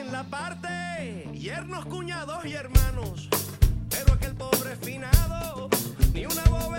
en la parte, yernos, cuñados y hermanos. Pero aquel pobre finado, ni una boba.